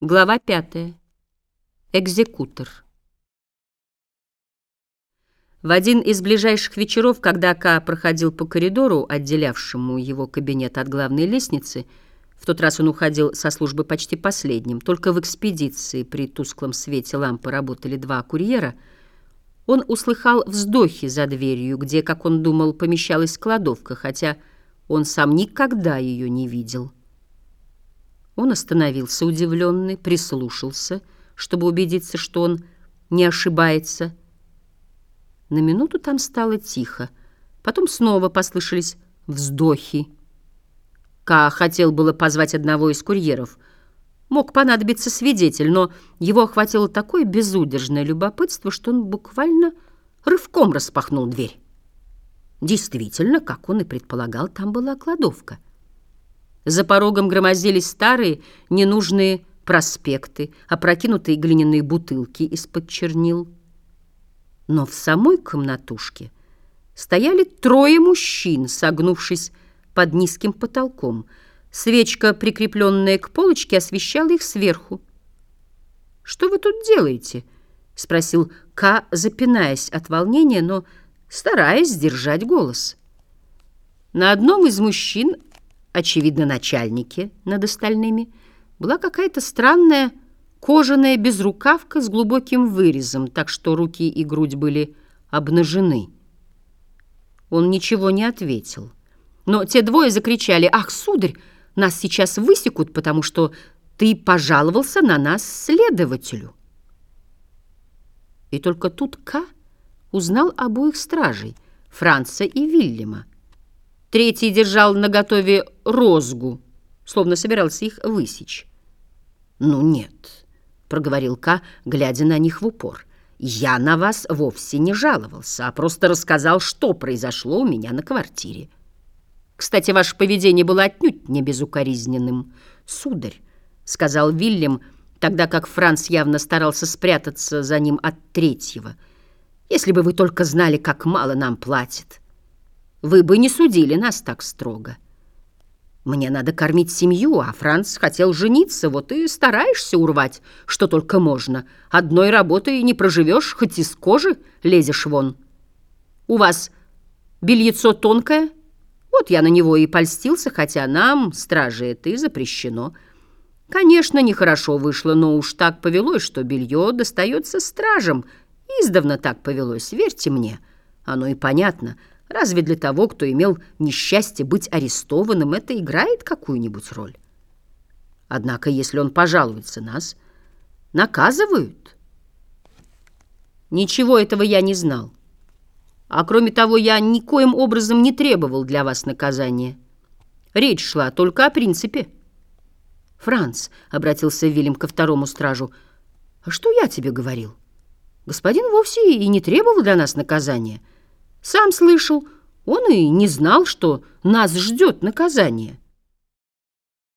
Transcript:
Глава пятая. Экзекутор. В один из ближайших вечеров, когда Ка проходил по коридору, отделявшему его кабинет от главной лестницы, в тот раз он уходил со службы почти последним, только в экспедиции при тусклом свете лампы работали два курьера, он услыхал вздохи за дверью, где, как он думал, помещалась кладовка, хотя он сам никогда ее не видел. Он остановился удивленный, прислушался, чтобы убедиться, что он не ошибается. На минуту там стало тихо. Потом снова послышались вздохи. Ка хотел было позвать одного из курьеров. Мог понадобиться свидетель, но его охватило такое безудержное любопытство, что он буквально рывком распахнул дверь. Действительно, как он и предполагал, там была кладовка — за порогом громоздились старые, ненужные проспекты, опрокинутые глиняные бутылки из-под чернил. Но в самой комнатушке стояли трое мужчин, согнувшись под низким потолком. Свечка, прикрепленная к полочке, освещала их сверху. «Что вы тут делаете?» — спросил К, запинаясь от волнения, но стараясь сдержать голос. На одном из мужчин очевидно, начальнике над остальными, была какая-то странная кожаная безрукавка с глубоким вырезом, так что руки и грудь были обнажены. Он ничего не ответил. Но те двое закричали, «Ах, сударь, нас сейчас высекут, потому что ты пожаловался на нас следователю». И только тут К узнал обоих стражей, Франца и Вильяма. Третий держал наготове розгу, словно собирался их высечь. «Ну нет», — проговорил Ка, глядя на них в упор. «Я на вас вовсе не жаловался, а просто рассказал, что произошло у меня на квартире. Кстати, ваше поведение было отнюдь не безукоризненным. Сударь», — сказал Вильям, тогда как Франц явно старался спрятаться за ним от третьего, «если бы вы только знали, как мало нам платят» вы бы не судили нас так строго. Мне надо кормить семью, а Франц хотел жениться, вот и стараешься урвать, что только можно. Одной работой не проживешь, хоть из кожи лезешь вон. У вас бельецо тонкое? Вот я на него и польстился, хотя нам, стражи, это и запрещено. Конечно, нехорошо вышло, но уж так повелось, что белье достается стражам. Издавна так повелось, верьте мне. Оно и понятно — Разве для того, кто имел несчастье быть арестованным, это играет какую-нибудь роль? Однако, если он пожалуется нас, наказывают. Ничего этого я не знал. А кроме того, я никоим образом не требовал для вас наказания. Речь шла только о принципе. «Франц», — обратился Вильям ко второму стражу, — «а что я тебе говорил? Господин вовсе и не требовал для нас наказания». Сам слышал, он и не знал, что нас ждет наказание.